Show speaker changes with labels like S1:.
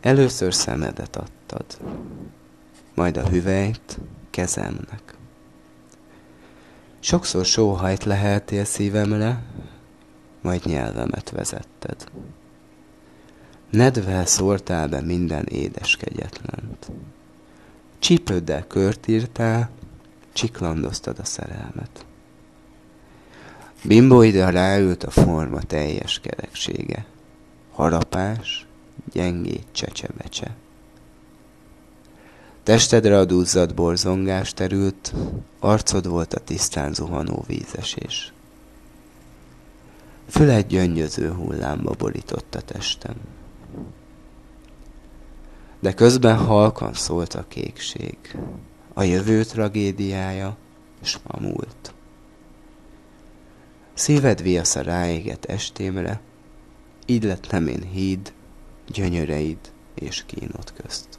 S1: Először szemedet adtad, majd a hüvelyt kezemnek. Sokszor sóhajt leheltél szívemre, majd nyelvemet vezetted. Nedvel szórtál be minden édes kegyetlent. Csípőddel kört írtál, csiklandoztad a szerelmet. Bimboidra ráült a forma teljes kereksége. Harapás, gyengét csecsebecse. Testedre a duzzadt borzongás terült, arcod volt a tisztán zuhanó vízesés. Füled gyöngyöző hullámba borított a testem. De közben halkan szólt a kékség, a jövő tragédiája, s a múlt. Szíved viasza ráégett estémre, így lett nem én híd, gyönyöreid és kínod közt.